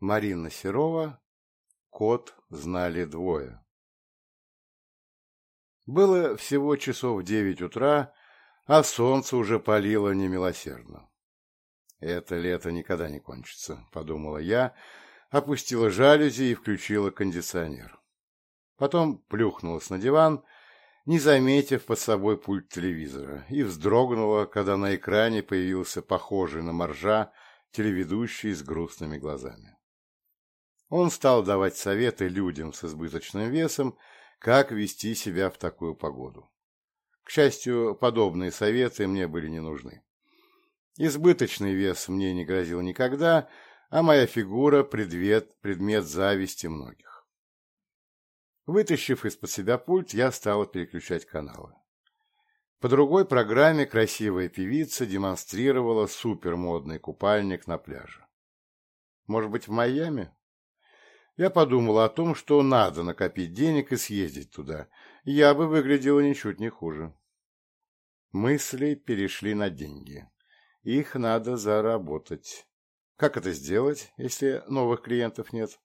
Марина Серова, кот знали двое. Было всего часов девять утра, а солнце уже палило немилосердно. «Это лето никогда не кончится», — подумала я, опустила жалюзи и включила кондиционер. Потом плюхнулась на диван, не заметив под собой пульт телевизора, и вздрогнула, когда на экране появился похожий на моржа телеведущий с грустными глазами. Он стал давать советы людям с избыточным весом, как вести себя в такую погоду. К счастью, подобные советы мне были не нужны. Избыточный вес мне не грозил никогда, а моя фигура – предмет, предмет зависти многих. Вытащив из-под себя пульт, я стал переключать каналы. По другой программе красивая певица демонстрировала супермодный купальник на пляже. Может быть, в Майами? Я подумала о том, что надо накопить денег и съездить туда. Я бы выглядела ничуть не хуже. Мысли перешли на деньги. Их надо заработать. Как это сделать, если новых клиентов нет?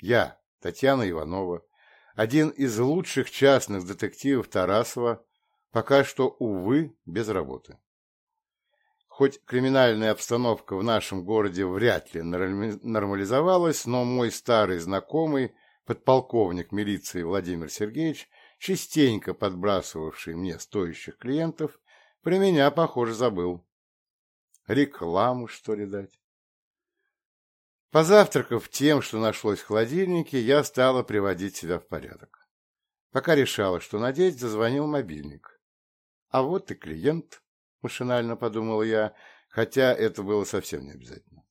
Я, Татьяна Иванова, один из лучших частных детективов Тарасова, пока что, увы, без работы хоть криминальная обстановка в нашем городе вряд ли нормализовалась, но мой старый знакомый, подполковник милиции Владимир Сергеевич, частенько подбрасывавший мне стоящих клиентов, при меня, похоже, забыл. Рекламу, что ли, дать? Позавтракав тем, что нашлось в холодильнике, я стала приводить себя в порядок. Пока решала, что надеть, зазвонил мобильник. А вот и клиент. машинально подумал я, хотя это было совсем не обязательно.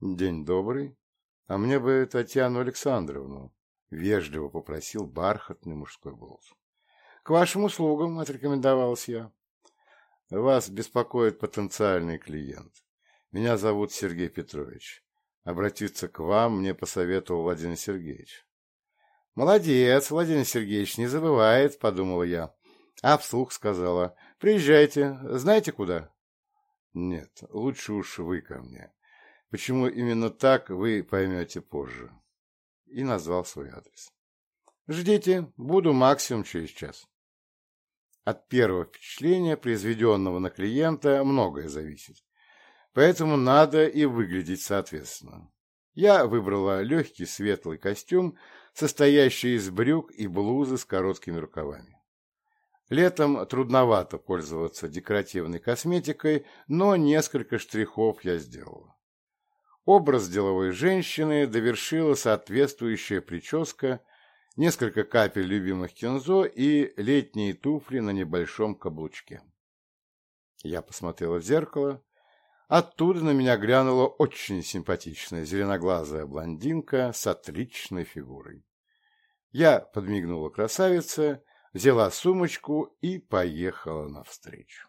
День добрый. А мне бы Татьяну Александровну, вежливо попросил бархатный мужской голос. К вашим услугам, отрекомендовался я. Вас беспокоит потенциальный клиент. Меня зовут Сергей Петрович. Обратиться к вам мне посоветовал Владимир Сергеевич. Молодец, Владимир Сергеевич, не забывает, подумала я. А А вслух сказала. «Приезжайте. Знаете куда?» «Нет, лучше уж вы ко мне. Почему именно так, вы поймете позже». И назвал свой адрес. «Ждите. Буду максимум через час». От первого впечатления, произведенного на клиента, многое зависит. Поэтому надо и выглядеть соответственно. Я выбрала легкий светлый костюм, состоящий из брюк и блузы с короткими рукавами. Летом трудновато пользоваться декоративной косметикой, но несколько штрихов я сделала. Образ деловой женщины довершила соответствующая прическа, несколько капель любимых кинзо и летние туфли на небольшом каблучке. Я посмотрела в зеркало. Оттуда на меня глянула очень симпатичная зеленоглазая блондинка с отличной фигурой. Я подмигнула красавице взяла сумочку и поехала навстречу.